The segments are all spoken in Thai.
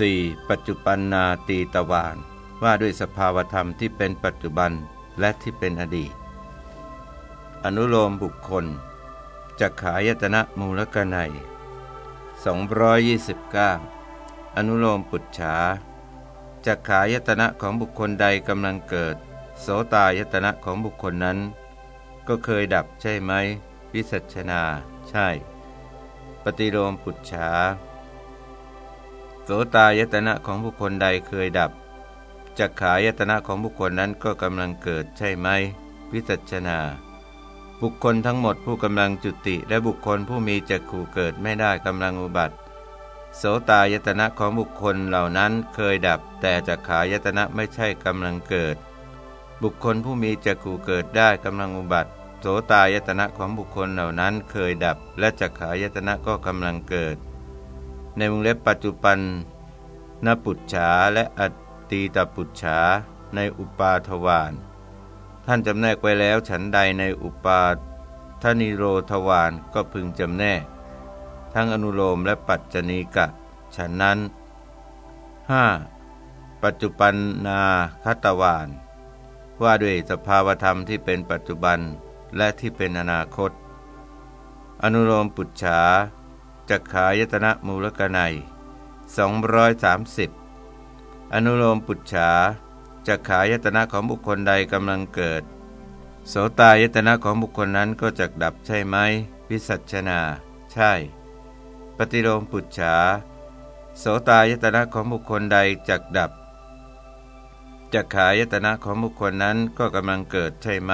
4. ปัจจุปันนาตีตวานว่าด้วยสภาวธรรมที่เป็นปัจจุบันและที่เป็นอดีต อนุโลมบุคคลจักขายตนะมูลกนัย229 อนุโลมปุจฉาจักขายตนะของบุคคลใดกำลังเกิด โสตายตนะของบุคคลนั้น ก็เคยดับใช่ไหมวิสัชนา ใช่ ปฏิโลมปุจฉา ตายตนะของบุคคลใดเคยดับจักขายตนะของบุคคลนั้นก็กำลังเกิดใช่ไหมวิสัชนา บุคคลทั้งหมดผู้กำลังจุติและบุคคลผู้มีจักขู่เกิดไม่ได้กำลังอุบัติ โสตายตนะของบุคคลเหล่านั้นเคยดับ แต่จักขายตนะไม่ใช่กำลังเกิด บุคคลผู้มีจักขู่เกิดได้กำลังอุบัติ โสตายตนะของบุคคลเหล่านั้นเคยดับ และจักขายตนะก็กำลังเกิด ในวงเล็บปัจจุบันนปุจฉาและอตีตปุจฉาในอุปาทวานท่านจำแนกไว้แล้วฉันใดในอุปาทนิโรทวานก็พึงจำแนก ทั้งอนุโลมและปัจจณีกะ ฉันนั้น 5. ปัจจุบันนาคตวานว่าด้วยสภาวธรรมที่เป็นปัจจุบันและที่เป็นอนาคต อนุโลมปุจฉา จักขายตนะมูลกนัย230 อนุโลมปุจฉาจะขายตนะของบุคคลใดกำลังเกิด โสตายตนะของบุคคลนั้นก็จะดับใช่ไหมวิสัชนา ใช่ ปฏิโลมปุจฉาโสตายตนะของบุคคลใดจักดับจะขายตนะของบุคคลนั้นก็กำลังเกิดใช่ไหม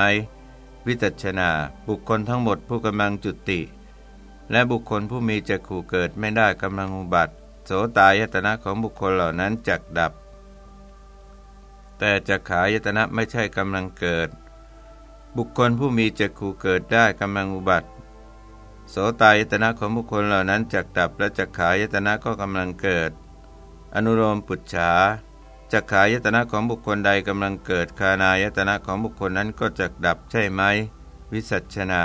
วิจัชนา บุคคลทั้งหมดผู้กำลังจุติ และบุคคลผู้มีจักขู่เกิดไม่ได้กำลังอุบัติโสตายตนะของบุคคลเหล่านั้นจักดับ แต่จักขายตนะไม่ใช่กำลังเกิด บุคคลผู้มีจักขู่เกิดได้กำลังอุบัติโสตายตนะของบุคคลเหล่านั้นจักดับ และจักขายตนะก็กำลังเกิด อนุโลมปุจฉาจักขายตนะของบุคคลใดกำลังเกิดคานายตนะของบุคคลนั้นก็จักดับใช่ไหม วิสัชนา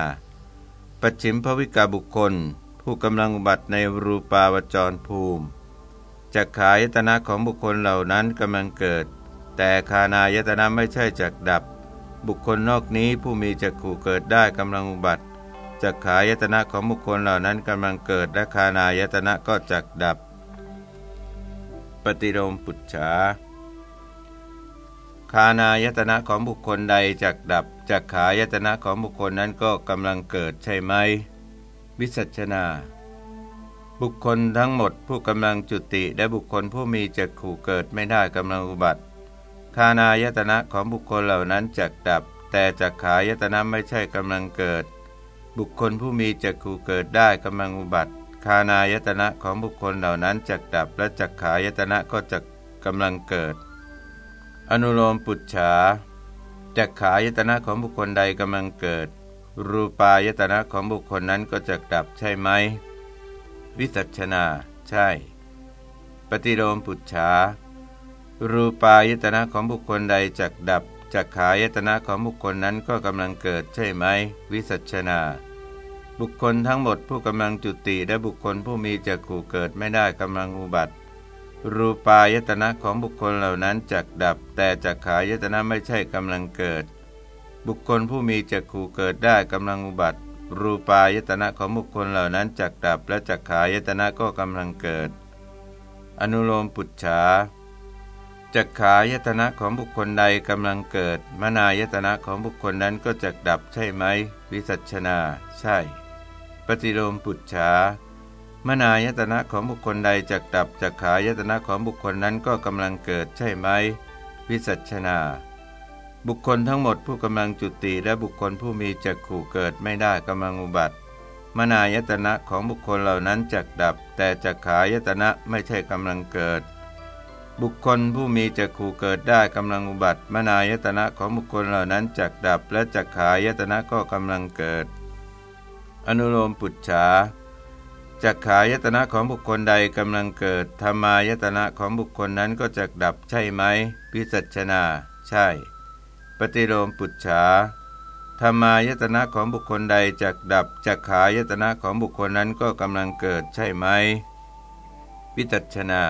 ปัจฉิมภวิกาบุคคล ผู้กำลังอุบัติในรูปาวจรภูมิจักขายตนะของบุคคลเหล่านั้นกำลังเกิด แต่คานายตนะไม่ใช่จักดับ บุคคลนอกนี้ผู้มีจักขู่เกิดได้กำลังอุบัติจักขายตนะของบุคคลเหล่านั้นกำลังเกิดและคานายตนะก็จักดับ ปฏิโลมปุจฉา คานายตนะของบุคคลใดจักดับจักขายตนะของบุคคลนั้นก็กำลังเกิดใช่ไหมวิสัชนา บุคคลทั้งหมดผู้กำลังจุติและบุคคลผู้มีจักขู่เกิดไม่ได้กำลังอุบัติคานายตนะของบุคคลเหล่านั้นจักดับ แต่จักขายตนะไม่ใช่กำลังเกิด บุคคลผู้มีจักขู่เกิดได้กำลังอุบัติคานายตนะของบุคคลเหล่านั้นจักดับและจักขายตนะก็จักกำลังเกิด อนุโลมปุจฉาจักขายตนะของบุคคลใดกำลังเกิด รูปายตนะของบุคคลนั้นก็จักดับใช่ไหม วิสัชนา ใช่ ปฏิโลมปุจฉารูปายตนะของบุคคลใดจักดับจักขายตนะของบุคคลนั้นก็กำลังเกิดใช่ไหม วิสัชนา บุคคลทั้งหมดผู้กำลังจุติและบุคคลผู้มีจักขู่เกิดไม่ได้กำลังอุบัติ รูปายตนะของบุคคลเหล่านั้นจักดับ แต่จักขายตนะไม่ใช่กำลังเกิด บุคคลผู้มีจักขู่เกิดได้กำลังอุบัติ รูปายตนะของบุคคลเหล่านั้นจักดับ และจักขายตนะก็กำลังเกิด อนุโลมปุจฉาจักขายตนะของบุคคลใดกำลังเกิด มนายตนะของบุคคลนั้นก็จะดับใช่ไหม วิสัชนา ใช่ ปฏิโลมปุจฉา มนายตนะของบุคคลใดจักดับจักขายตนะของบุคคลนั้นก็กำลังเกิดใช่ไหม วิสัชนา บุคคลทั้งหมดผู้กำลังจุติและบุคคลผู้มีจักขู่เกิดไม่ได้กำลังอุบัติ มนายตนะของบุคคลเหล่านั้นจักดับ แต่จักขายตนะไม่ใช่กำลังเกิด บุคคลผู้มีจักขู่เกิดได้กำลังอุบัติ มนายตนะของบุคคลเหล่านั้นจักดับ และจักขายตนะก็กำลังเกิด อนุโลมปุจฉา จักขายตนะของบุคคลใดกำลังเกิดธรรมายตนะของบุคคลนั้นก็จักดับใช่ไหมพิสัชนา ใช่ ปฏิโลมปุจฉาธรรมายตนะของบุคคลใดจักดับจักขายตนะของบุคคลนั้นก็กำลังเกิดใช่ไหมวิจัชนา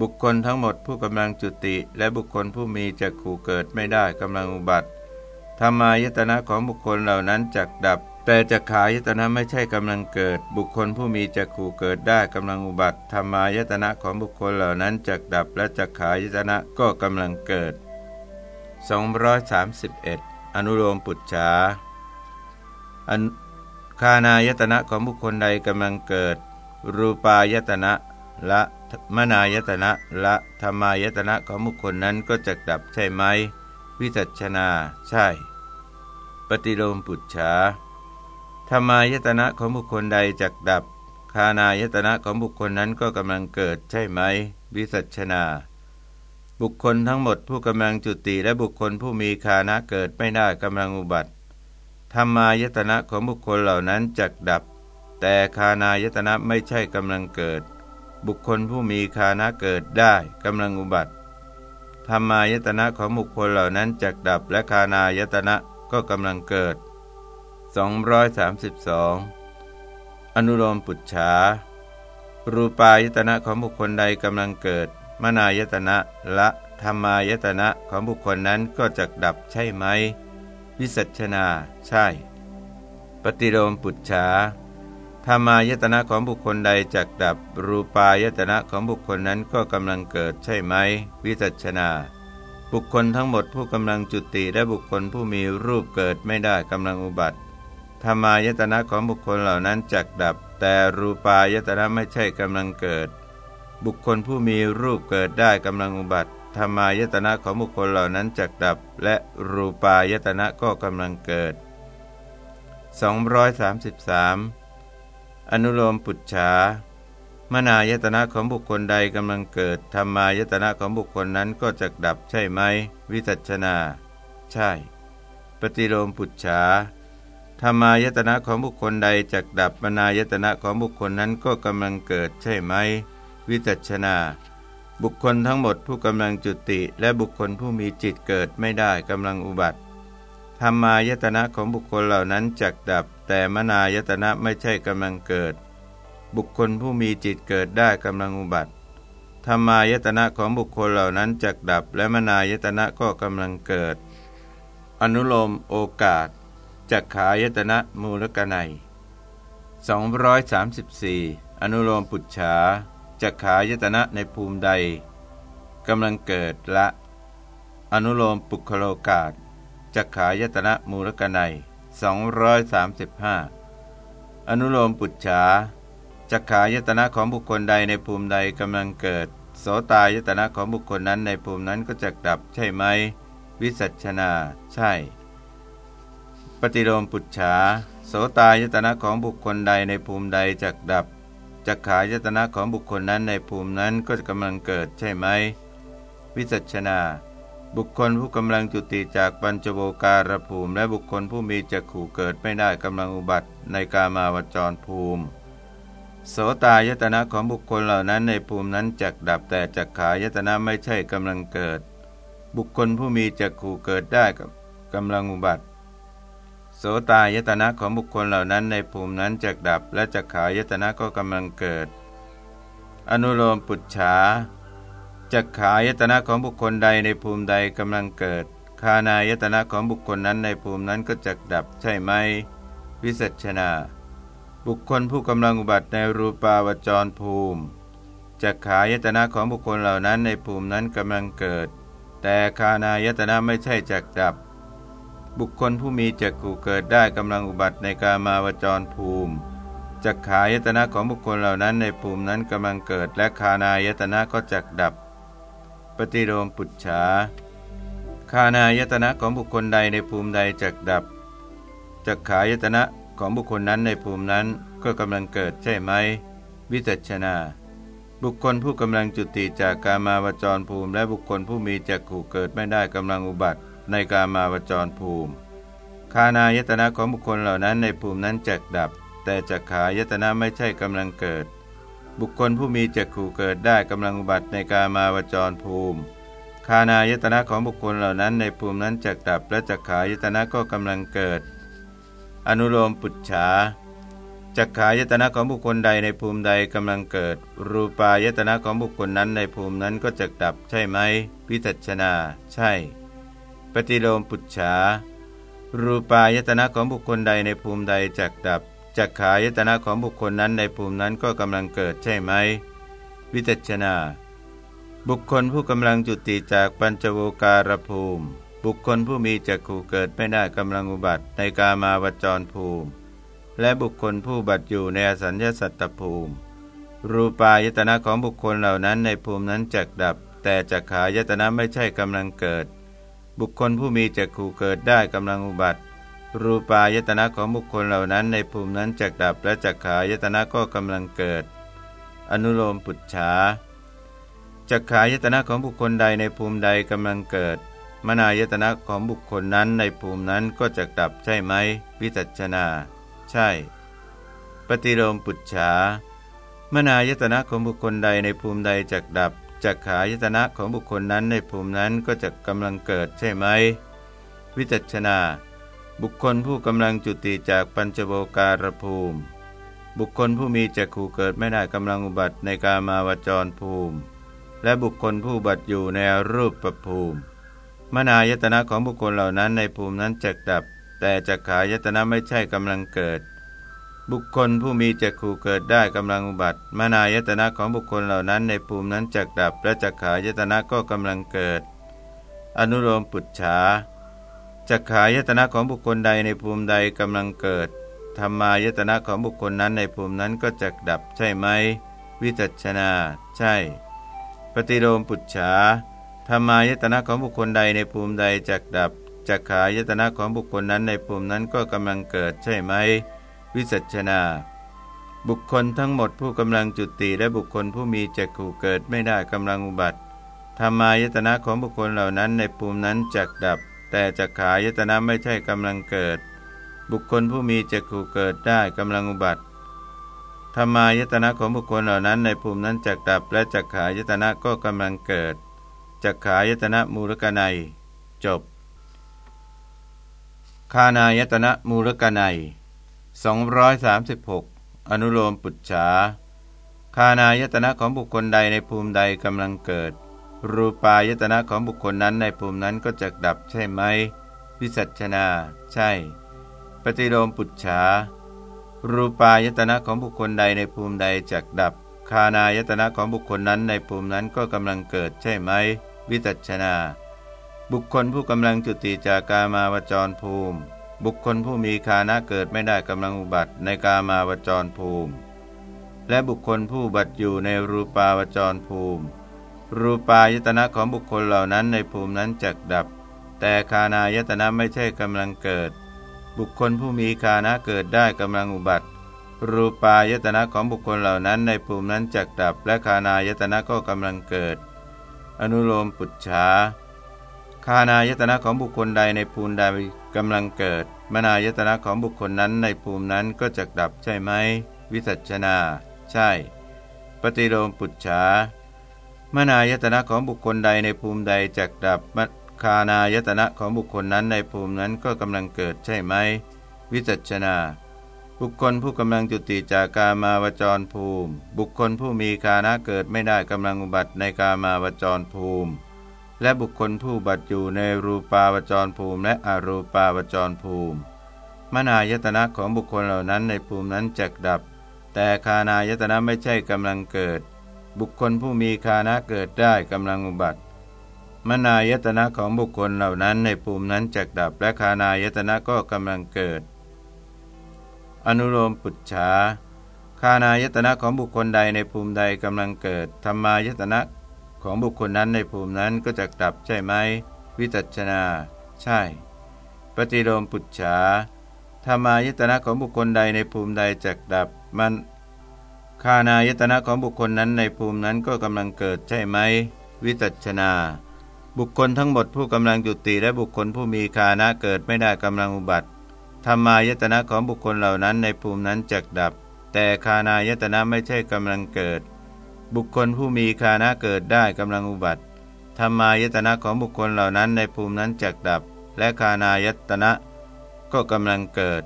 บุคคลทั้งหมดผู้กำลังจุติ และบุคคลผู้มีจักขู่เกิดไม่ได้กำลังอุบัติธรรมายตนะของบุคคลเหล่านั้นจักดับ แต่จักขายตนะไม่ใช่กำลังเกิด บุคคลผู้มีจักขู่เกิดได้กำลังอุบัติธรรมายตนะของบุคคลเหล่านั้นจักดับและจักขายตนะก็กำลังเกิด 231 อนุโลมปุจฉาคานายตนะของบุคคลใดกำลังเกิด รูปายตนะละมนายตนะละธรรมายตนะของบุคคลนั้นก็จะดับใช่ไหม วิจัชนา ใช่ ปฏิโลมปุจฉา ธรรมายตนะของบุคคลใดจักดับ คานายตนะของบุคคลนั้นก็กำลังเกิดใช่ไหม วิสัชนา บุคคลทั้งหมดผู้กำลังจุติและบุคคลผู้มีคานะเกิดไม่ได้กำลังอุบัติธรรมายตนะของบุคคลเหล่านั้นจักดับ แต่คานายตนะไม่ใช่กำลังเกิด บุคคลผู้มีคานะเกิดได้กำลังอุบัติธรรมายตนะของบุคคลเหล่านั้นจักดับและคานายตนะก็กำลังเกิด 232 อนุโลมปุจฉา รูปายตนะของบุคคลใดกำลังเกิด มนายตนะละธรรมายตนะของบุคคลนั้นก็จะดับใช่ไหม วิสัชนา ใช่ ปฏิโลมปุจฉาธรรมายตนะของบุคคลใดจักดับ รูปายตนะของบุคคลนั้นก็กำลังเกิดใช่ไหม วิสัชนา บุคคลทั้งหมดผู้กำลังจุติและบุคคลผู้มีรูปเกิดไม่ได้กำลังอุบัติ ธรรมายตนะของบุคคลเหล่านั้นจักดับ แต่รูปายตนะไม่ใช่กำลังเกิด บุคคลผู้มีรูปเกิดได้กำลังอุบัติธรรมายตนะของบุคคลเหล่านั้นจักดับ และรูปายตนะก็กำลังเกิด 233 อนุโลมปุจฉามนายตนะของบุคคลใดกำลังเกิดธรรมายตนะของบุคคลนั้นก็จักดับใช่ไหม วิจัชนา ใช่ ปฏิโลมปุจฉา ธรรมายตนะของบุคคลใดจักดับมนายตนะของบุคคลนั้นก็กำลังเกิดใช่ไหม วิจัชนา บุคคลทั้งหมดผู้กำลังจุติ และบุคคลผู้มีจิตเกิดไม่ได้กำลังอุบัติธรรมายตนะของบุคคลเหล่านั้นจักดับ แต่มนายตนะไม่ใช่กำลังเกิด บุคคลผู้มีจิตเกิดได้กำลังอุบัติธรรมายตนะของบุคคลเหล่านั้นจักดับ และมนายตนะก็กำลังเกิด อนุโลมโอกาส จักขายตนะมูลกนัย234 อนุโลมปุจฉาจักขายตนะในภูมิใดกำลังเกิดละ อนุโลมปุคโลกาศจักขายตนะมูลกนัย235 อนุโลมปุจฉาจักขายตนะของบุคคลใดในภูมิใดกำลังเกิด โสตายตนะของบุคคลนั้นในภูมินั้นก็จะดับใช่ไหม วิสัชนา ใช่ ปฏิโลมปุจฉาโสตายตนะของบุคคลใดในภูมิใดจักดับจักขายตนะของบุคคลนั้นในภูมินั้นก็จะกำลังเกิดใช่ไหม วิจัชนา บุคคลผู้กำลังจุติจากปัญจโวการภูมิ และบุคคลผู้มีจักขู่เกิดไม่ได้กำลังอุบัติในกามาวจรภูมิ โสตายตนะของบุคคลเหล่านั้นในภูมินั้นจักดับแต่จักขายตนะไม่ใช่กำลังเกิด บุคคลผู้มีจักขู่เกิดได้กำลังอุบัติ โสตายตนะของบุคคลเหล่านั้นในภูมินั้นจักดับ และจักขายตนะก็กำลังเกิด อนุโลมปุจฉาจักขายตนะของบุคคลใดในภูมิใดกำลังเกิด คานายตนะของบุคคลนั้นในภูมินั้นก็จักดับใช่ไหม วิสัชนา บุคคลผู้กำลังอุบัติในรูปาวจรภูมิจักขายตนะของบุคคลเหล่านั้นในภูมินั้นกำลังเกิด แต่คานายตนะไม่ใช่จักดับ บุคคลผู้มีจักขู่เกิดได้กำลังอุบัติในกามาวจรภูมิจักขายตนะของบุคคลเหล่านั้นในภูมินั้นกำลังเกิดและคานายตนะก็จักดับ ปฏิโลมปุจฉาคานายตนะของบุคคลใดในภูมิใดจักดับจักขายตนะของบุคคลนั้นในภูมินั้นก็กำลังเกิดใช่ไหม วิจัชนา บุคคลผู้กำลังจุติจากกามาวจรภูมิ และบุคคลผู้มีจักขู่เกิดไม่ได้กำลังอุบัติ ในกามาวจรภูมิ คานายตนะของบุคคลเหล่านั้นในภูมินั้นจักดับ แต่จักขายตนะไม่ใช่กำลังเกิด บุคคลผู้มีจักขู่เกิดได้กำลังอุบัติในกามาวจรภูมิ คานายตนะของบุคคลเหล่านั้นในภูมินั้นจักดับ และจักขายตนะก็กำลังเกิด อนุโลมปุจฉาจักขายตนะของบุคคลใดในภูมิใดกำลังเกิด รูปายตนะของบุคคลนั้นในภูมินั้นก็จะดับใช่ไหมวิจัชนา ใช่ ปฏิโลมปุจฉา รูปายตนะของบุคคลใดในภูมิใดจักดับจักขายตนะของบุคคลนั้นในภูมินั้นก็กำลังเกิดใช่ไหม วิจัชนา บุคคลผู้กำลังจุติจากปัญจโวการภูมิ บุคคลผู้มีจักขู่เกิดไม่ได้กำลังอุบัติในกามาวจรภูมิ และบุคคลผู้บัติอยู่ในอสัญญาสัตตภูมิ รูปายตนะของบุคคลเหล่านั้นในภูมินั้นจักดับ แต่จักขายตนะไม่ใช่กำลังเกิด บุคคลผู้มีจักขู่เกิดได้กำลังอุบัติ รูปายตนะของบุคคลเหล่านั้นในภูมินั้นจักดับและจักขายตนะก็กำลังเกิด อนุโลมปุจฉาจักขายตนะของบุคคลใดในภูมิใดกำลังเกิด มนายตนะของบุคคลนั้นในภูมินั้นก็จะดับใช่ไหมวิจัชนา ใช่ ปฏิโลมปุจฉามนายตนะของบุคคลใดในภูมิใดจักดับ จักขายตนะของบุคคลนั้นในภูมินั้นก็จะกำลังเกิดใช่ไหม วิจัชนา บุคคลผู้กำลังจุติจากปัญจโวการภูมิ บุคคลผู้มีจักขู่เกิดไม่ได้กำลังอุบัติในกามาวจรภูมิ และบุคคลผู้บัติอยู่ในรูปประภูมิ มนายตนะของบุคคลเหล่านั้นในภูมินั้นจักดับ แต่จักขายตนะไม่ใช่กำลังเกิด บุคคลผู้มีจักขู่เกิดได้กำลังอุบัติ มานายตนะของบุคคลเหล่านั้นในภูมินั้นจักดับและจักขายตนะก็กำลังเกิด อนุโลมปุจฉาจักขายตนะของบุคคลใดในภูมิใดกำลังเกิดธรรมายตนะของบุคคลนั้นในภูมินั้นก็จักดับใช่ไหม วิจัชนา ใช่ ปฏิโลมปุจฉาธรรมายตนะของบุคคลใดในภูมิใดจักดับจักขายตนะของบุคคลนั้นในภูมินั้นก็กำลังเกิดใช่ไหม วิสัชนา บุคคลทั้งหมดผู้กำลังจุติและบุคคลผู้มีจักขู่เกิดไม่ได้กำลังอุบัติธรรมายตนะของบุคคลเหล่านั้นในภูมินั้นจักดับ แต่จักขายตนะไม่ใช่กำลังเกิด บุคคลผู้มีจักขู่เกิดได้กำลังอุบัติธรรมายตนะของบุคคลเหล่านั้นในภูมินั้นจักดับ และจักขายตนะก็กำลังเกิดจักขายตนะมูลกนัย จบ คานายตนะมูลกนัย 236 อนุโลมปุจฉาคานายตนะของบุคคลใดในภูมิใดกำลังเกิด รูปายตนะของบุคคลนั้นในภูมินั้นก็จะดับใช่ไหมวิสัชนา ใช่ ปฏิโลมปุจฉารูปายตนะของบุคคลใดในภูมิใดจักดับ คานายตนะของบุคคลนั้นในภูมินั้นก็กำลังเกิดใช่ไหมวิจัชนา บุคคลผู้กำลังจุติจากกามาวจรภูมิ บุคคลผู้มีคานะเกิดไม่ได้กำลังอุบัติในกามาวจรภูมิ และบุคคลผู้บัติอยู่ในรูปาวจรภูมิ รูปายตนะของบุคคลเหล่านั้นในภูมินั้นจักดับ แต่คานายตนะไม่ใช่กำลังเกิด บุคคลผู้มีคานะเกิดได้กำลังอุบัติ รูปายตนะของบุคคลเหล่านั้นในภูมินั้นจักดับ และคานายตนะก็กำลังเกิด อนุโลมปุจฉา คานายตนะของบุคคลใดในภูมิใดกำลังเกิด มนายตนะของบุคคลนั้นในภูมินั้นก็จะดับใช่ไหม วิสัชนา ใช่ ปฏิโลมปุจฉามนายตนะของบุคคลใดในภูมิใดจักดับคานายตนะของบุคคลนั้นในภูมินั้นก็กำลังเกิดใช่ไหม วิจัชนา บุคคลผู้กำลังจุติจากกามาวจรภูมิ บุคคลผู้มีคานะเกิดไม่ได้กำลังอุบัติในกามาวจรภูมิ และบุคคลผู้บัตอยู่ในรูปาวจรภูมิและอรูปาวจรภูมิ มนายตนะของบุคคลเหล่านั้นในภูมินั้นจักดับ แต่คานายตนะไม่ใช่กำลังเกิด บุคคลผู้มีคานะเกิดได้กำลังอุบัติ มนายตนะของบุคคลเหล่านั้นในภูมินั้นจักดับ และคานายตนะก็กำลังเกิด อนุโลมปุจฉาคานายตนะของบุคคลใดในภูมิใดกำลังเกิดธรรมายตนะ ของบุคคลนั้นในภูมินั้นก็จะดับใช่ไหม วิจัชนา ใช่ ปฏิโลมปุจฉาธรรมายตนะของบุคคลใดในภูมิใดจักดับมันคานายตนะของบุคคลนั้นในภูมินั้นก็กำลังเกิดใช่ไหม วิจัชนา บุคคลทั้งหมดผู้กำลังจุติและบุคคลผู้มีคานะเกิดไม่ได้กำลังอุบัติธรรมายตนะของบุคคลเหล่านั้นในภูมินั้นจักดับ แต่คานายตนะไม่ใช่กำลังเกิด บุคคลผู้มีคานะเกิดได้กำลังอุบัติธรรมายตนะของบุคคลเหล่านั้นในภูมินั้นจักดับ และคานายตนะก็กำลังเกิด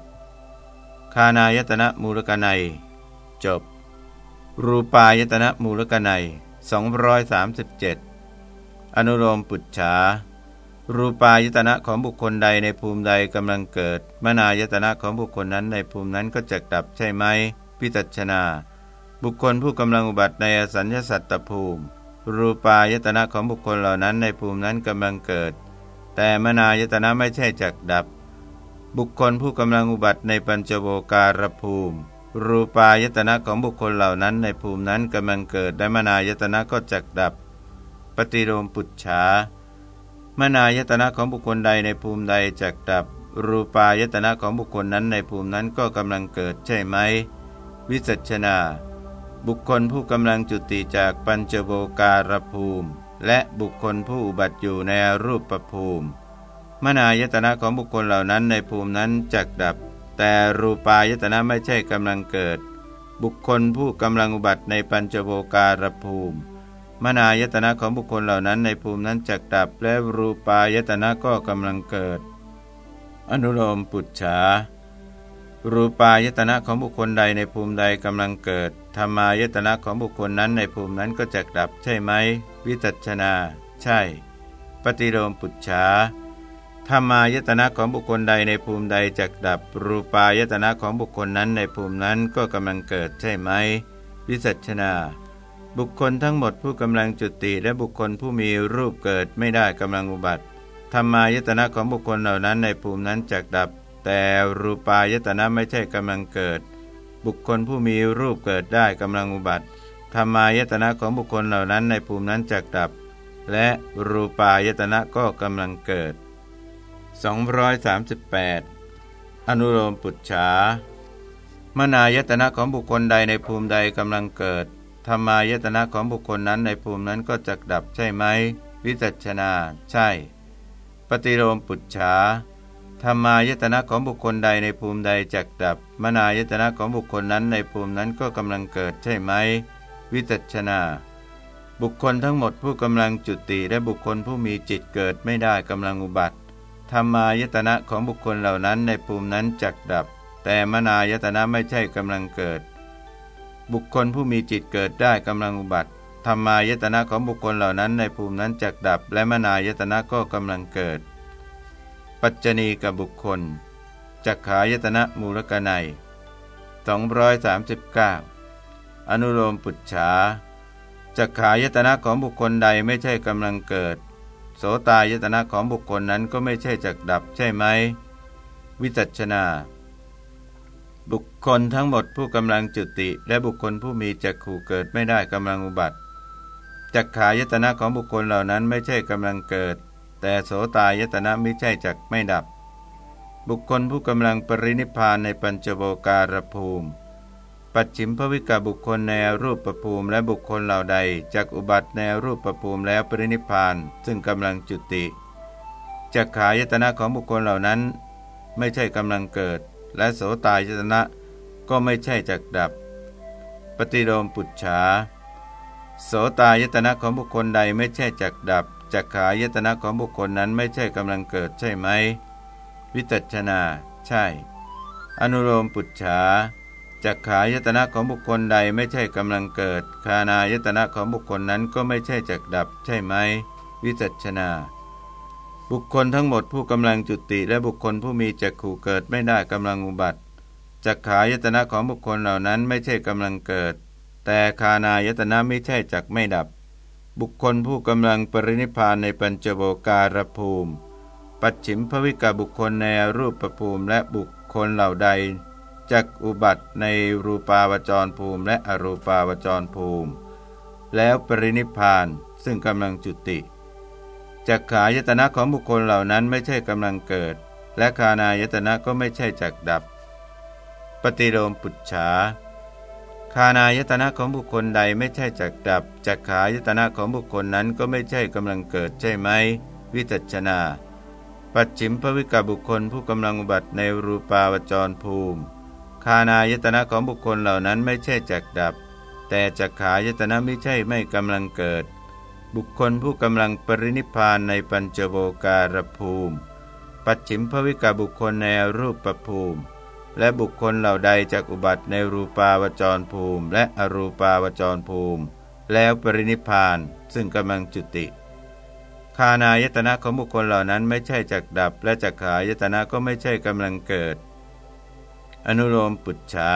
คานายตนะมูลกนัย จบ รูปายตนะมูลกนัย237 อนุโลมปุจฉารูปายตนะของบุคคลใดในภูมิใดกำลังเกิด มนายตนะของบุคคลนั้นในภูมินั้นก็จะดับใช่ไหมพิจัชนา บุคคลผู้กำลังอุบัติในอสัญญสัตตภูมิ รูปายตนะของบุคคลเหล่านั้นในภูมินั้นกำลังเกิด แต่มนายตนะไม่ใช่จักดับ บุคคลผู้กำลังอุบัติในปัญจโวการภูมิ รูปายตนะของบุคคลเหล่านั้นในภูมินั้นกำลังเกิดและมนายตนะก็จักดับ ปฏิโลมปุจฉามนายตนะของบุคคลใดในภูมิใดจักดับ รูปายตนะของบุคคลนั้นในภูมินั้นก็กำลังเกิดใช่ไหม วิจัชนา บุคคลผู้กำลังจุติจากปัญจโวการภูมิ และบุคคลผู้อุบัติอยู่ในรูปประภูมิ มนายตนะของบุคคลเหล่านั้นในภูมินั้นจักดับ แต่รูปายตนะไม่ใช่กำลังเกิด บุคคลผู้กำลังอุบัติในปัญจโวการภูมิ มนายตนะของบุคคลเหล่านั้นในภูมินั้นจักดับ และรูปายตนะก็กำลังเกิด อนุโลมปุจฉารูปายตนะของบุคคลใดในภูมิใดกำลังเกิด ธรรมายตนะของบุคคลนั้นในภูมินั้นก็จักดับใช่ไหม วิตัชนา ใช่ ปฏิโลมปุจฉาธรรมายตนะของบุคคลใดในภูมิใดจักดับ รูปายตนะของบุคคลนั้นในภูมินั้นก็กำลังเกิดใช่ไหม วิสัชนา บุคคลทั้งหมดผู้กำลังจุติและบุคคลผู้มีรูปเกิดไม่ได้กำลังอุบัติธรรมายตนะของบุคคลเหล่านั้นในภูมินั้นจักดับ แต่รูปายตนะไม่ใช่กำลังเกิด บุคคลผู้มีรูปเกิดได้กำลังอุบัติธรรมายตนะของบุคคลเหล่านั้นในภูมินั้นจักดับ และรูปายตนะก็กำลังเกิด 238 อนุโลมปุจฉามนายตนะของบุคคลใดในภูมิใดกำลังเกิดธรรมายตนะของบุคคลนั้นในภูมินั้นก็จะดับใช่ไหม วิจัชนา ใช่ ปฏิโลมปุจฉา ธรรมายตนะของบุคคลใดในภูมิใดจักดับ มนายตนะของบุคคลนั้นในภูมินั้นก็กำลังเกิดใช่ไหม วิจัชนา บุคคลทั้งหมดผู้กำลังจุติและบุคคลผู้มีจิตเกิดไม่ได้กำลังอุบัติธรรมายตนะของบุคคลเหล่านั้นในภูมินั้นจักดับ แต่มนายตนะไม่ใช่กำลังเกิด บุคคลผู้มีจิตเกิดได้กำลังอุบัติธรรมายตนะของบุคคลเหล่านั้นในภูมินั้นจักดับ และมนายตนะก็กำลังเกิด ปัจจณีกับบุคคลจักขายตนะมูลกนัย239 อนุโลมปุจฉาจักขายตนะของบุคคลใดไม่ใช่กำลังเกิด โสตายตนะของบุคคลนั้นก็ไม่ใช่จักดับใช่ไหม วิจัชนา บุคคลทั้งหมดผู้กำลังจุติ และบุคคลผู้มีจักขู่เกิดไม่ได้กำลังอุบัติจักขายตนะของบุคคลเหล่านั้นไม่ใช่กำลังเกิด แต่โสตายตนะไม่ใช่จักไม่ดับ บุคคลผู้กำลังปรินิพานในปัญจโวการภูมิ ปัจฉิมภวิกาบุคคลในรูปประภูมิและบุคคลเหล่าใดจักอุบัติในรูปประภูมิแล้วปรินิพาน ซึ่งกำลังจุติจักขายตนะของบุคคลเหล่านั้น ไม่ใช่กำลังเกิด และโสตายตนะก็ไม่ใช่จักดับ ปฏิโลมปุจฉาโสตายตนะของบุคคลใดไม่ใช่จักดับ จักขายตนะของบุคคลนั้นไม่ใช่กำลังเกิดใช่ไหม วิตัชนา ใช่ อนุโลมปุจฉาจักขายตนะของบุคคลใดไม่ใช่กำลังเกิด คานายตนะของบุคคลนั้นก็ไม่ใช่จักดับ ใช่ไหม วิจัชนา บุคคลทั้งหมดผู้กำลังจุติและบุคคลผู้มีจักขู่เกิดไม่ได้กำลังอุบัติจักขายตนะของบุคคลเหล่านั้นไม่ใช่กำลังเกิด แต่คานายตนะไม่ใช่จักไม่ดับ บุคคลผู้กำลังปรินิพานในปัญจโวการภูมิ ปัจฉิมภวิกาบุคคลในรูปภูมิและบุคคลเหล่าใดจักอุบัติในรูปาวจรภูมิและอรูปาวจรภูมิ แล้วปรินิพานซึ่งกำลังจุติจักขายตนะของบุคคลเหล่านั้นไม่ใช่กำลังเกิด และคานายตนะก็ไม่ใช่จักดับ ปฏิโลมปุจฉา คานายตนะของบุคคลใดไม่ใช่จักดับจักขายตนะของบุคคลนั้นก็ไม่ใช่กำลังเกิดใช่ไหม วิตัชนา ปัจฉิมภวิกาบุคคลผู้กำลังอุบัติในรูปาวจรภูมิ คานายตนะของบุคคลเหล่านั้นไม่ใช่จักดับ แต่จักขายตนะไม่ใช่ไม่กำลังเกิด บุคคลผู้กำลังปรินิพานในปัญจโวการภูมิ ปัจฉิมภวิกาบุคคลในรูปประภูมิ และบุคคลเหล่าใดจากอุบัติในรูปาวจรภูมิ และอรูปาวจรภูมิ แล้วปรินิพานซึ่งกำลังจุติ คานายตนะของบุคคลเหล่านั้นไม่ใช่จักดับ และจักขายตนะก็ไม่ใช่กำลังเกิด อนุโลมปุจฉา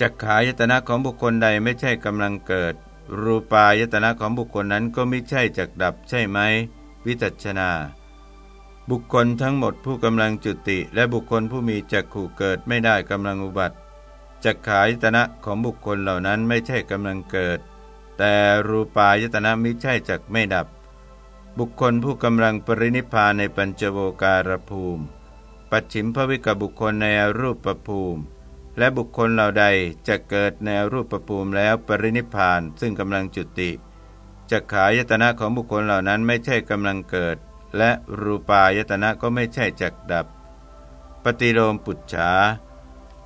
จักขายตนะของบุคคลใดไม่ใช่กำลังเกิด รูปายตนะของบุคคลนั้นก็ไม่ใช่จักดับใช่ไหมวิจัชนา บุคคลทั้งหมดผู้กำลังจุติ และบุคคลผู้มีจักขู่เกิดไม่ได้กำลังอุบัติจักขายตนะของบุคคลเหล่านั้นไม่ใช่กำลังเกิด แต่รูปายตนะไม่ใช่จักไม่ดับ บุคคลผู้กำลังปรินิพานในปัญจโวการภูมิ ปัจฉิมภวิกบุคคลในรูปประภูมิ และบุคคลเหล่าใดจะเกิดในรูปประภูมิแล้วปรินิพานซึ่งกำลังจุติจักขายตนะของบุคคลเหล่านั้นไม่ใช่กำลังเกิด และรูปายตนะก็ไม่ใช่จักดับ ปฏิโลมปุจฉา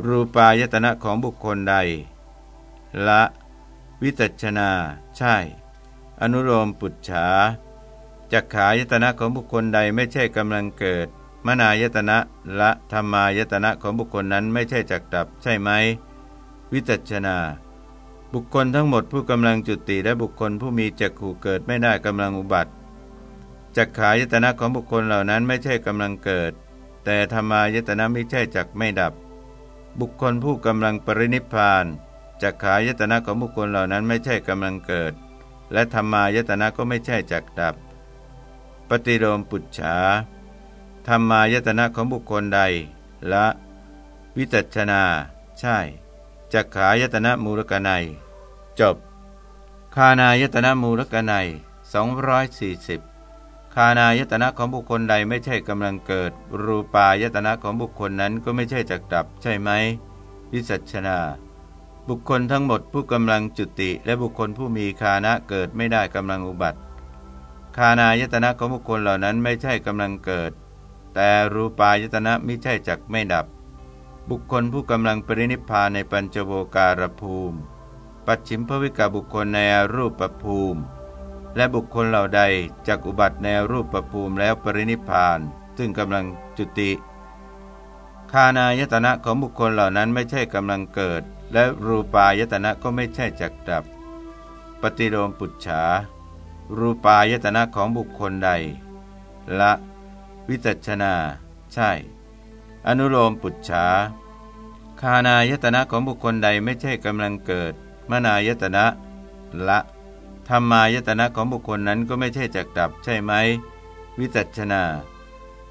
รูปายตนะของบุคคลใด ละ วิตัชนา ใช่ อนุโลมปุจฉาจักขายตนะของบุคคลใดไม่ใช่กำลังเกิด มนายตนะละธรรมายตนะของบุคคลนั้นไม่ใช่จักดับ ใช่ไหม วิจัชนา บุคคลทั้งหมดผู้กำลังจุติและบุคคลผู้มีจักขู่เกิดไม่ได้กำลังอุบัติ จักขายตนะของบุคคลเหล่านั้นไม่ใช่กำลังเกิด แต่ธรรมายตนะไม่ใช่จักไม่ดับ บุคคลผู้กำลังปรินิพานจักขายตนะของบุคคลเหล่านั้นไม่ใช่กำลังเกิด และธรรมายตนะก็ไม่ใช่จักดับ ปฏิโลมปุจฉาธรรมายตนะของบุคคลใด ละ วิจัชนา ใช่จักขายตนะมูลกนัย จบ คานายตนะมูลกนัย240 คานายตนะของบุคคลใดไม่ใช่กำลังเกิด รูปายตนะของบุคคลนั้นก็ไม่ใช่จักดับ ใช่ไหมวิสัชนา บุคคลทั้งหมดผู้กำลังจุติ และบุคคลผู้มีคานะเกิดไม่ได้กำลังอุบัติ คานายตนะของบุคคลเหล่านั้นไม่ใช่กำลังเกิด แต่รูปายตนะมิใช่จักไม่ดับ บุคคลผู้กำลังปรินิพพานในปัญจโวการภูมิ ปัจฉิมภวิกาบุคคลในรูปภูมิ และบุคคลเหล่าใดจักอุบัติในรูปประภูมิแล้วปรินิพาน ซึ่งกำลังจุติ คานายตนะของบุคคลเหล่านั้นไม่ใช่กำลังเกิด และรูปายตนะก็ไม่ใช่จักดับ ปฏิโลมปุจฉา รูปายตนะของบุคคลใด ละ วิจัชนา ใช่ อนุโลมปุจฉา คานายตนะของบุคคลใดไม่ใช่กำลังเกิด มนายตนะ ละ รรมายตนะของบุคคลนั้นก็ไม่ใช่จักดับใช่ไหม วิจัชนา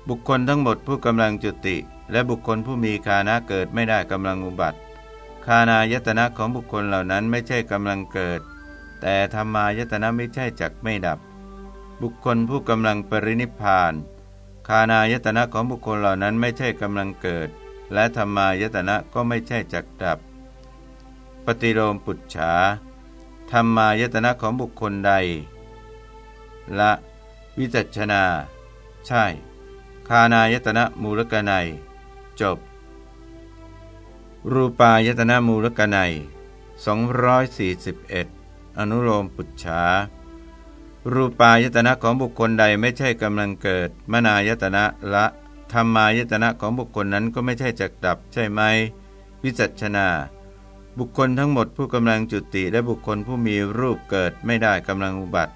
บุคคลทั้งหมดผู้กำลังจุติ และบุคคลผู้มีคานะเกิดไม่ได้กำลังอุบัติคานายตนะของบุคคลเหล่านั้นไม่ใช่กำลังเกิด แต่ธรรมายตนะไม่ใช่จักไม่ดับ บุคคลผู้กำลังปรินิพานคานายตนะของบุคคลเหล่านั้นไม่ใช่กำลังเกิด และธรรมายตนะก็ไม่ใช่จักดับ ปฏิโลมปุจฉา ธรรมายตนะของบุคคลใด ละ วิจัชนา ใช่ คานายตนะมูลกนัย จบ รูปายตนะมูลกนัย241 อนุโลมปุจฉารูปายตนะของบุคคลใดไม่ใช่กำลังเกิด มนายตนะละธรรมายตนะของบุคคลนั้นก็ไม่ใช่จักดับใช่ไหม วิจัชนา บุคคลทั้งหมดผู้กำลังจุติและบุคคลผู้มีรูปเกิดไม่ได้กำลังอุบัติ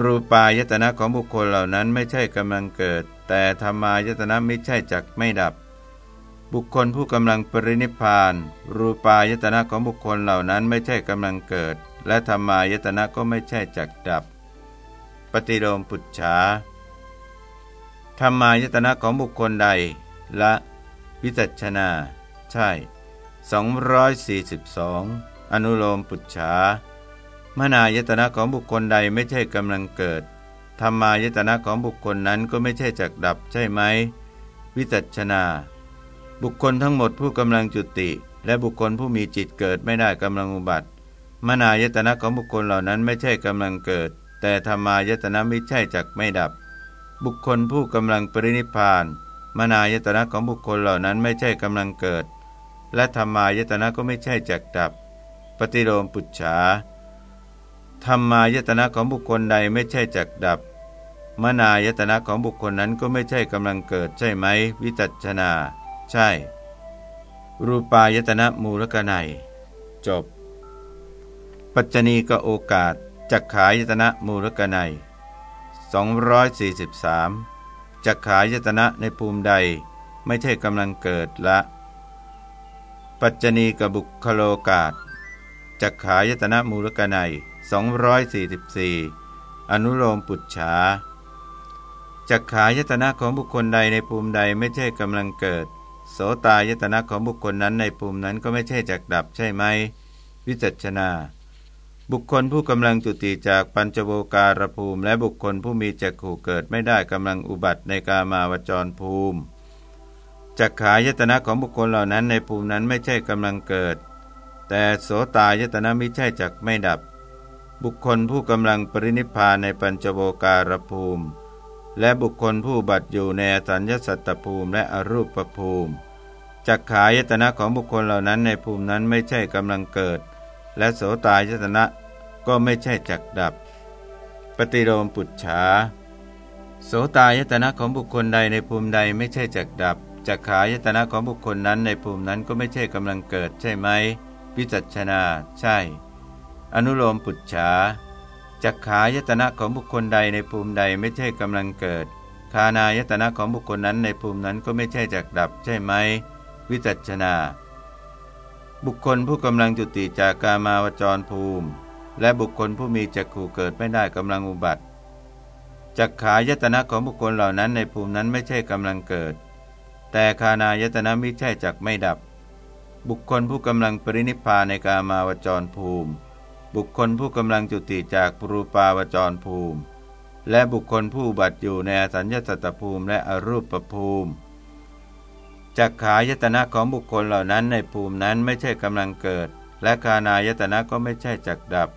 รูปายตนะของบุคคลเหล่านั้นไม่ใช่กำลังเกิด แต่ธรรมายตนะไม่ใช่จักไม่ดับ บุคคลผู้กำลังปรินิพาน รูปายตนะของบุคคลเหล่านั้นไม่ใช่กำลังเกิด และธรรมายตนะก็ไม่ใช่จักดับ ปฏิโลมปุจฉาธรรมายตนะของบุคคลใด ละ วิจัชนา ใช่ 242 อนุโลมปุจฉามนายตนะของบุคคลใดไม่ใช่กำลังเกิดธรรมายตนะของบุคคลนั้นก็ไม่ใช่จักดับใช่ไหม วิจัชนา บุคคลทั้งหมดผู้กำลังจุติ และบุคคลผู้มีจิตเกิดไม่ได้กำลังอุบัติ มนายตนะของบุคคลเหล่านั้นไม่ใช่กำลังเกิด แต่ธรรมายตนะไม่ใช่จักไม่ดับ บุคคลผู้กำลังปรินิพาน มนายตนะของบุคคลเหล่านั้นไม่ใช่กำลังเกิด และธรรมายตนะก็ไม่ใช่จักดับ ปฏิโลมปุจฉาธรรมายตนะของบุคคลใดไม่ใช่จักดับ มนายตนะของบุคคลนั้นก็ไม่ใช่กำลังเกิดใช่ไหม วิจัชนา ใช่ รูปายตนะมูลกนัยจบ ปัจจณีก็โอกาสจักขายตนะมูลกนัย243จักขายตนะในภูมิใดไม่ใช่กำลังเกิดละ ปัจจณีกบุคโลกาสจักขายตนะมูลกนัย244 อนุโลมปุจฉาจักขายตนะของบุคคลใดในภูมิใดไม่ใช่กำลังเกิด โสตายตนะของบุคคลนั้นในภูมินั้นก็ไม่ใช่จักดับใช่ไหม วิจัชนา บุคคลผู้กำลังจุติจากปัญจโวการภูมิ และบุคคลผู้มีจักขู่เกิดไม่ได้กำลังอุบัติในกามาวจรภูมิ จักขายตนะของบุคคลเหล่านั้นในภูมินั้นไม่ใช่กำลังเกิด แต่โสตายตนะไม่ใช่จักไม่ดับ บุคคลผู้กำลังปรินิพานในปัญจโวการภูมิ และบุคคลผู้บัตอยู่ในสัญญสัตตภูมิและอรูปภูมิจักขายตนะของบุคคลเหล่านั้นในภูมินั้นไม่ใช่กำลังเกิด และโสตายตนะก็ไม่ใช่จักดับ ปฏิโลมปุจฉาโสตายตนะของบุคคลใดในภูมิใดไม่ใช่จักดับ จักขายตนะของบุคคลนั้นในภูมินั้นก็ไม่ใช่กำลังเกิดใช่ไหมพิจัชนา ใช่ อนุโลมปุจฉาจักขายตนะของบุคคลใดในภูมิใดไม่ใช่กำลังเกิด คานายตนะของบุคคลนั้นในภูมินั้นก็ไม่ใช่จักดับใช่ไหมวิจัชนา บุคคลผู้กำลังจุติจากกามาวจรภูมิ และบุคคลผู้มีจักขู่เกิดไม่ได้กำลังอุบัติจักขายตนะของบุคคลเหล่านั้นในภูมินั้นไม่ใช่กำลังเกิด แต่คานายตนะไม่ใช่จักไม่ดับ บุคคลผู้กำลังปรินิพพานในกามาวจรภูมิ บุคคลผู้กำลังจุติจากปรูปาวจรภูมิ และบุคคลผู้บัตอยู่ในอสัญญาสัตตภูมิและอรูปภูมิจักขายตนะของบุคคลเหล่านั้นในภูมินั้นไม่ใช่กำลังเกิด และคานายตนะก็ไม่ใช่จักดับ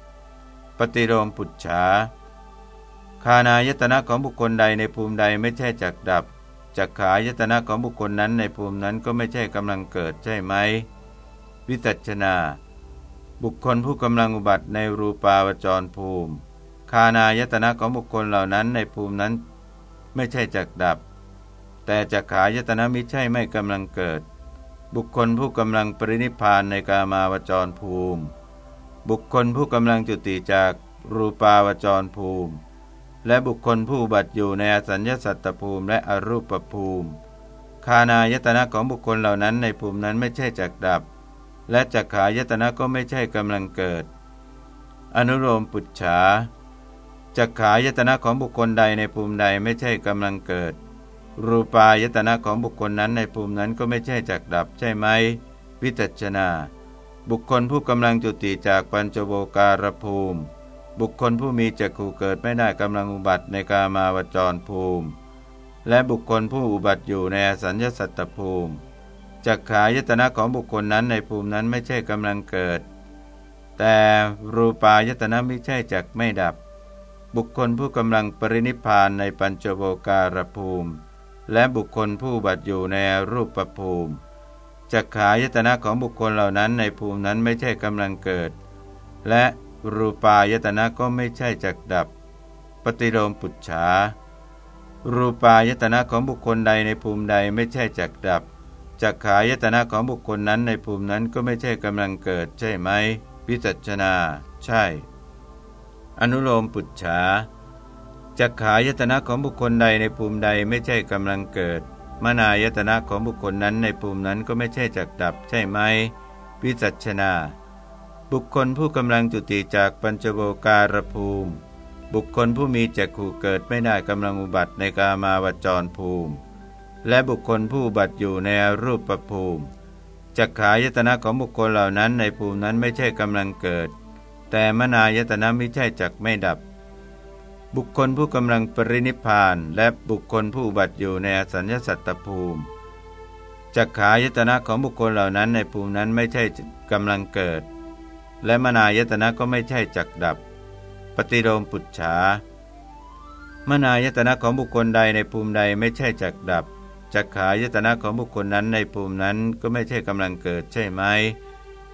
ปฏิโลมปุจฉาคานายตนะของบุคคลใดในภูมิใดไม่ใช่จักดับ จักขายตนะของบุคคลนั้นในภูมินั้นก็ไม่ใช่กำลังเกิดใช่ไหม วิตัชนา บุคคลผู้กำลังอุบัติในรูปาวจรภูมิ คานายตนะของบุคคลเหล่านั้นในภูมินั้นไม่ใช่จักดับ แต่จักขายตนะมิใช่ไม่กำลังเกิด บุคคลผู้กำลังปรินิพานในกามาวจรภูมิ บุคคลผู้กำลังจุติจากรูปาวจรภูมิ และบุคคลผู้บัติอยู่ในอสัญญสัตตภูมิและอรูปภูมิ คานายตนะของบุคคลเหล่านั้นในภูมินั้นไม่ใช่จักดับ และจักขายตนะก็ไม่ใช่กำลังเกิด อนุโลมปุจฉาจักขายตนะของบุคคลใดในภูมิใดไม่ใช่กำลังเกิด รูปายตนะของบุคคลนั้นในภูมินั้นก็ไม่ใช่จักดับ ใช่ไหม วิจัชนา บุคคลผู้กำลังจุติจากปัญจโวการภูมิ บุคคลผู้มีจักขู่เกิดไม่ได้กำลังอุบัติในกามาวจรภูมิ และบุคคลผู้อุบัติอยู่ในสัญญสัตตภูมิจักขายตนะของบุคคลนั้นในภูมินั้นไม่ใช่กำลังเกิด แต่รูปายตนะไม่ใช่จักไม่ดับ บุคคลผู้กำลังปรินิพานในปัญจโวการภูมิ และบุคคลผู้บัตอยู่ในรูปประภูมิจักขายตนะของบุคคลเหล่านั้นในภูมินั้นไม่ใช่กำลังเกิด และ รูปายตนะก็ไม่ใช่จักดับ ปฏิโลมปุจฉา รูปายตนะของบุคคลใดในภูมิใดไม่ใช่จักดับ จักขายตนะของบุคคลนั้นในภูมินั้นก็ไม่ใช่กำลังเกิดใช่ไหมวิจัชนา ใช่ อนุโลมปุจฉาจักขายตนะของบุคคลใดในภูมิใดไม่ใช่กำลังเกิด มนายตนะของบุคคลนั้นในภูมินั้นก็ไม่ใช่จักดับ ใช่ไหมวิจัชนา บุคคลผู้กำลังจุติจากปัญจโวการภูมิ บุคคลผู้มีจักขู่เกิดไม่ได้กำลังอุบัติในกามาวจรภูมิ และบุคคลผู้บัติอยู่ในรูปประภูมิจักขายตนะของบุคคลเหล่านั้นในภูมินั้นไม่ใช่กำลังเกิด แต่มนายตนะไม่ใช่จักไม่ดับ บุคคลผู้กำลังปรินิพาน และบุคคลผู้บัติอยู่ในสัญญสัตตภูมิจักขายตนะของบุคคลเหล่านั้นในภูมินั้นไม่ใช่กำลังเกิด และมนายตนะก็ไม่ใช่จักดับ ปฏิโลมปุจฉามนายตนะของบุคคลใดในภูมิใดไม่ใช่จักดับจักขายตนะของบุคคลนั้นในภูมินั้นก็ไม่ใช่กำลังเกิดใช่ไหม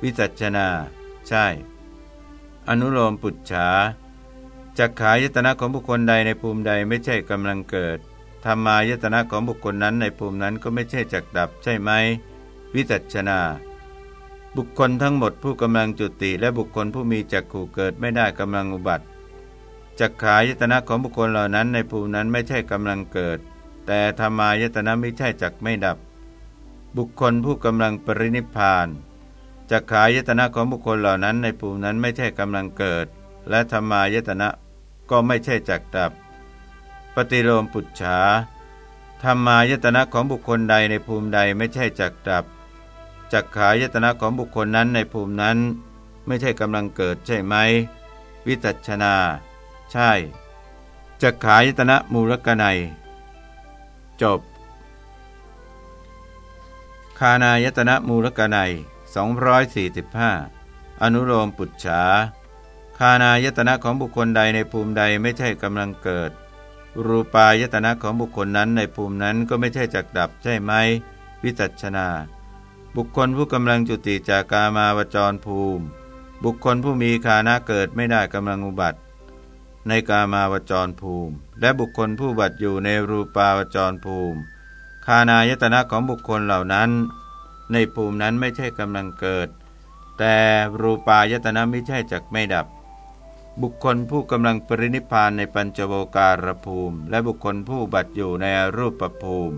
วิจัชนา ใช่ อนุโลมปุจฉาจักขายตนะของบุคคลใดในภูมิใดไม่ใช่กำลังเกิดธรรมายตนะของบุคคลนั้นในภูมินั้นก็ไม่ใช่จักดับใช่ไหมวิจัชนา บุคคลทั้งหมดผู้กำลังจุติและบุคคลผู้มีจักขู่เกิดไม่ได้กำลังอุบัติจักขายตนะของบุคคลเหล่านั้นในภูมินั้นไม่ใช่กำลังเกิด แต่ธรรมายตนะไม่ใช่จักไม่ดับ บุคคลผู้กำลังปรินิพานจักขายตนะของบุคคลเหล่านั้นในภูมินั้นไม่ใช่กำลังเกิด และธรรมายตนะก็ไม่ใช่จักดับ ปฏิโลมปุจฉาธรรมายตนะของบุคคลใดในภูมิใดไม่ใช่จักดับ จักขายตนะของบุคคลนั้นในภูมินั้น ไม่ใช่กำลังเกิดใช่ไหม วิตัชนา ใช่จักขายตนะมูลกนัย จบ คานายตนะมูลกนัย245 อนุโลมปุจฉาคานายตนะของบุคคลใดในภูมิใดไม่ใช่กำลังเกิด รูปายตนะของบุคคลนั้นในภูมินั้นก็ไม่ใช่จักดับใช่ไหม วิจัชนา บุคคลผู้กำลังจุติจากกามาวจรภูมิ บุคคลผู้มีคานะเกิดไม่ได้กำลังอุบัติ ในกามาวจรภูมิ และบุคคลผู้บัติอยู่ในรูปาวจรภูมิ คานายตนะของบุคคลเหล่านั้น ในภูมินั้นไม่ใช่กำลังเกิด แต่รูปายตนะไม่ใช่จักไม่ดับ บุคคลผู้กำลังปรินิพานในปัญจโวการภูมิ และบุคคลผู้บัติอยู่ในรูปภูมิ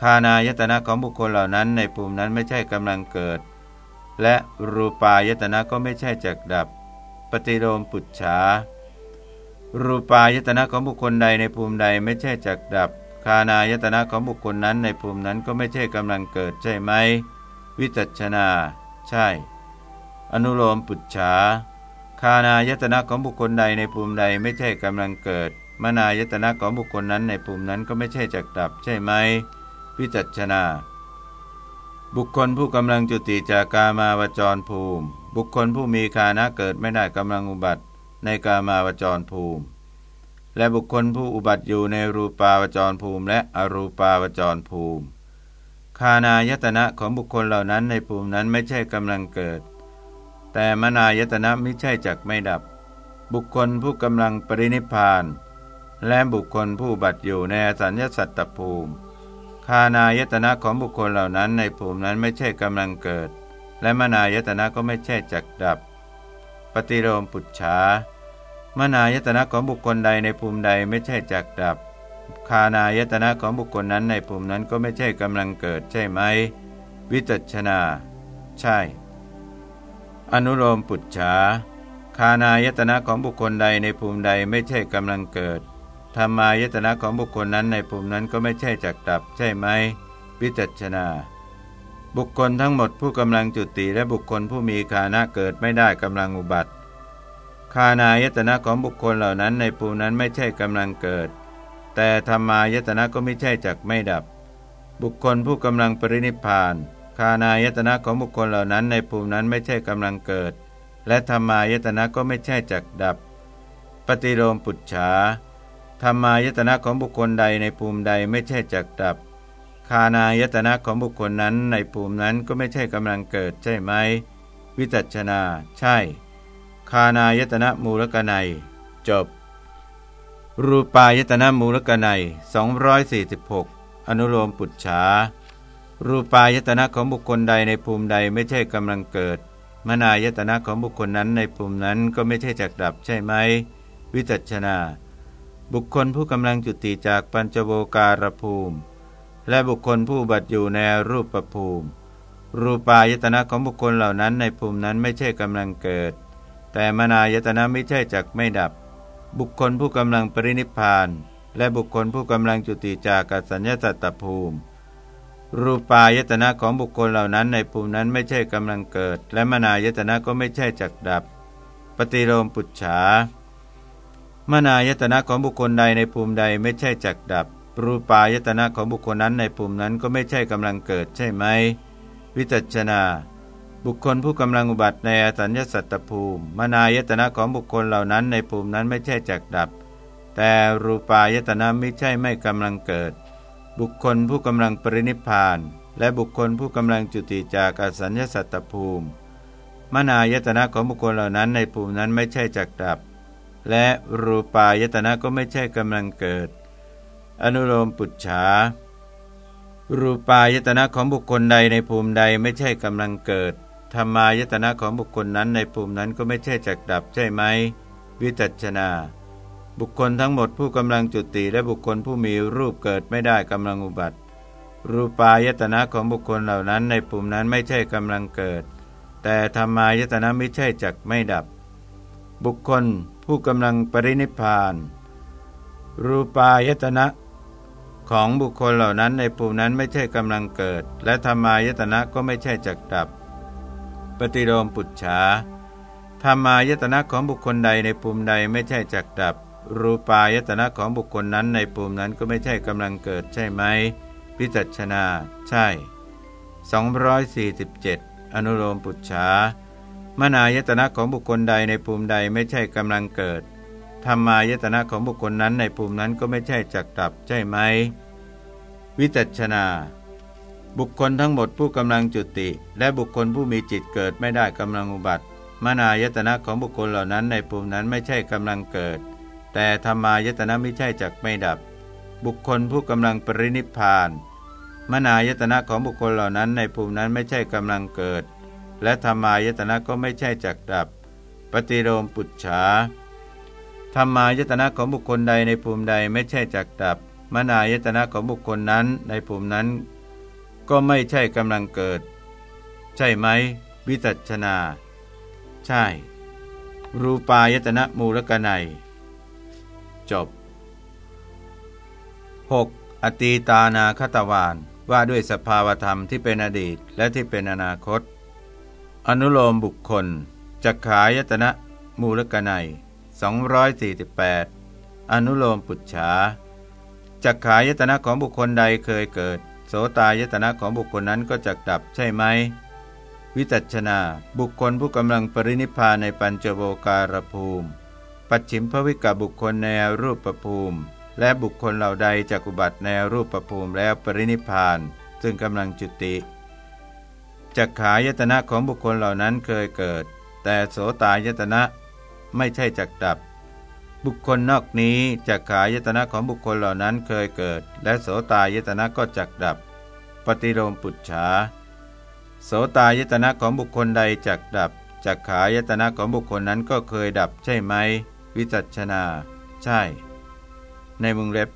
คานายตนะของบุคคลเหล่านั้น ในภูมินั้นไม่ใช่กำลังเกิด และรูปายตนะก็ไม่ใช่จักดับ ปฏิโลมปุจฉารูปายตนะของบุคคลใดในภูมิใดไม่ใช่จักดับ คานายตนะของบุคคลนั้นในภูมินั้นก็ไม่ใช่กำลังเกิดใช่ไหม วิจัชนา ใช่ อนุโลมปุจฉาคานายตนะของบุคคลใดในภูมิใดไม่ใช่กำลังเกิด มนายตนะของบุคคลนั้นในภูมินั้นก็ไม่ใช่จักดับ ใช่ไหม วิจัชนา บุคคลผู้กำลังจุติจากกามาวจรภูมิ บุคคลผู้มีคานะเกิดไม่ได้กำลังอุบัติในกามาวจรภูมิ และบุคคลผู้อุบัติอยู่ในรูปาวจรภูมิ และอรูปาวจรภูมิ คานายตนะของบุคคลเหล่านั้นในภูมินั้นไม่ใช่กำลังเกิด แต่มนายตนะไม่ใช่จักไม่ดับ บุคคลผู้กำลังปรินิพาน และบุคคลผู้บัติอยู่ในสัญญสัตตภูมิ คานายตนะของบุคคลเหล่านั้นในภูมินั้นไม่ใช่กำลังเกิด และมนายตนะก็ไม่ใช่จักดับ ปฏิโลมปุจฉามนายตนะของบุคคลใดในภูมิใดไม่ใช่จักดับ คานายตนะของบุคคลนั้นในภูมินั้นก็ไม่ใช่กำลังเกิดใช่ไหม วิจัชนา ใช่ อนุโลมปุจฉาคานายตนะของบุคคลใดในภูมิใดไม่ใช่กำลังเกิด ธรรมายตนะของบุคคลนั้นในภูมินั้นก็ไม่ใช่จักดับ ใช่ไหมวิจัชนา บุคคลทั้งหมดผู้กำลังจุติและบุคคลผู้มีคานะเกิดไม่ได้กำลังอุบัติคานายตนะของบุคคลเหล่านั้นในภูมินั้นไม่ใช่กำลังเกิด แต่ธรรมายตนะก็ไม่ใช่จักไม่ดับ บุคคลผู้กำลังปรินิพานคานายตนะของบุคคลเหล่านั้นในภูมินั้นไม่ใช่กำลังเกิด และธรรมายตนะก็ไม่ใช่จักดับ ปฏิโลมปุจฉา ธรรมายตนะของบุคคลใดในภูมิใดไม่ใช่จักดับ คานายตนะของบุคคลนั้นในภูมินั้นก็ไม่ใช่กำลังเกิดใช่ไหม วิจัชนา ใช่ คานายตนะมูลกนัย จบ รูปายตนะมูลกนัย246 อนุโลมปุจฉา รูปายตนะของบุคคลใดในภูมิใดไม่ใช่กำลังเกิด มนายตนะของบุคคลนั้นในภูมินั้นก็ไม่ใช่จักดับใช่ไหม วิจัชนา บุคคลผู้กำลังจุติจากปัญจโวการภูมิ และบุคคลผู้บัตอยู่ในรูปประภูมิ รูปายตนะของบุคคลเหล่านั้นในภูมินั้นไม่ใช่กำลังเกิด แต่มนายตนะไม่ใช่จักไม่ดับ บุคคลผู้กำลังปรินิพาน และบุคคลผู้กำลังจุติจากกัสัญญาตตภูมิ รูปายตนะของบุคคลเหล่านั้นในภูมินั้นไม่ใช่กำลังเกิด และมนายตนะก็ไม่ใช่จักดับ ปฏิโลมปุจฉา มนายตนะของบุคคลใดในภูมิใดไม่ใช่จักดับ รูปายตนะของบุคคลนั้นในภูมินั้นก็ไม่ใช่กำลังเกิดใช่ไหม วิจัชนา บุคคลผู้กำลังอุบัติในอสัญญสัตตภูมิ มนายตนะของบุคคลเหล่านั้นในภูมินั้นไม่ใช่จักดับ แต่รูปายตนะไม่ใช่ไม่กำลังเกิด บุคคลผู้กำลังปรินิพาน และบุคคลผู้กำลังจุติจากอสัญญสัตตภูมิ มนายตนะของบุคคลเหล่านั้นในภูมินั้นไม่ใช่จักดับ และรูปายตนะก็ไม่ใช่กำลังเกิด อนุโลมปุจฉา รูปายตนะของบุคคลใดในภูมิใดไม่ใช่กำลังเกิดธรรมายตนะของบุคคลนั้นในภูมินั้นก็ไม่ใช่จักดับใช่ไหม วิจัชนา บุคคลทั้งหมดผู้กำลังจุติและบุคคลผู้มีรูปเกิดไม่ได้กำลังอุบัติ รูปายตนะของบุคคลเหล่านั้นในภูมินั้นไม่ใช่กำลังเกิด แต่ธรรมายตนะไม่ใช่จักไม่ดับ บุคคล ผู้กำลังปรินิพานรูปายตนะของบุคคลเหล่านั้นในภูมินั้นไม่ใช่กำลังเกิด และธรรมายตนะก็ไม่ใช่จักดับ ปฏิโลมปุจฉาธรรมายตนะของบุคคลใดในภูมิใดไม่ใช่จักดับ รูปายตนะของบุคคลนั้นในภูมินั้นก็ไม่ใช่กำลังเกิดใช่ไหมพิจัชนา ใช่ 247 อนุโลมปุจฉา นายตนะของบุคคลใดในภูมิใดไม่ใช่กำลังเกิดธรรมายตนะของบุคคลนั้นในภูมินั้นก็ไม่ใช่จักดับใช่ไหม วิจัชนา บุคคลทั้งหมดผู้กำลังจุติ และบุคคลผู้มีจิตเกิดไม่ได้กำลังอุบัติมนายตนะของบุคคลเหล่านั้นในภูมินั้นไม่ใช่กำลังเกิด แต่ธรรมายตนะไม่ใช่จักไม่ดับ บุคคลผู้กำลังปรินิพาน มนายตนะของบุคคลเหล่านั้นในภูมินั้นไม่ใช่กำลังเกิด และธรรมายตนะก็ไม่ใช่จักดับ ปฏิโลมปุจฉาธรรมายตนะของบุคคลใดในภูมิใดไม่ใช่จักดับ มนายตนะของบุคคลนั้นในภูมินั้น ก็ไม่ใช่กำลังเกิด ใช่ไหม วิตัชนา ใช่ รูปายตนะมูลกนัย จบ 6. อตีตานาคตวานว่าด้วยสภาวธรรมที่เป็นอดีตและที่เป็นอนาคต อนุโลมบุคคลจักขายตนะมูลกนัย248 อนุโลมปุจฉาจักขายตนะของบุคคลใดเคยเกิด โสตายตนะของบุคคลนั้นก็จักดับใช่ไหม วิจัชนาบุคคลผู้กำลังปรินิพานในปัญจโวการภูมิ ปัจฉิมภวิกบุคคลในรูปประภูมิ และบุคคลเหล่าใดจักอุบัติในรูปประภูมิแล้วปรินิพาน ซึ่งกำลังจุติ จักขายตนะของบุคคลเหล่านั้นเคยเกิด แต่โสตายตนะไม่ใช่จักดับ บุคคลนอกนี้จักขายตนะของบุคคลเหล่านั้นเคยเกิด และโสตายตนะก็จักดับ ปฏิโลมปุจฉาโสตายตนะของบุคคลใดจักดับจักขายตนะของบุคคลนั้นก็เคยดับใช่ไหม วิจัชนา ใช่ ในมุงเล็บ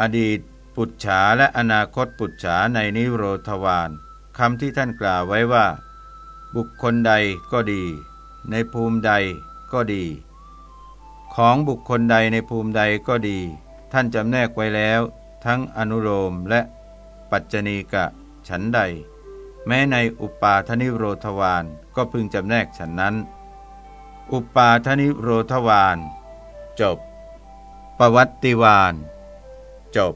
อดีตปุจฉาและอนาคตปุจฉาในนิโรธวาน คำที่ท่านกล่าวไว้ว่า บุคคลใดก็ดี ในภูมิใดก็ดี ของบุคคลใดในภูมิใดก็ดี ท่านจำแนกไว้แล้ว ทั้งอนุโลมและปัจจณีกะ ฉันใด แม้ในอุปาทนิโรธวานก็พึงจำแนกฉันนั้น อุปาทนิโรธวานจบประวัติวานจบ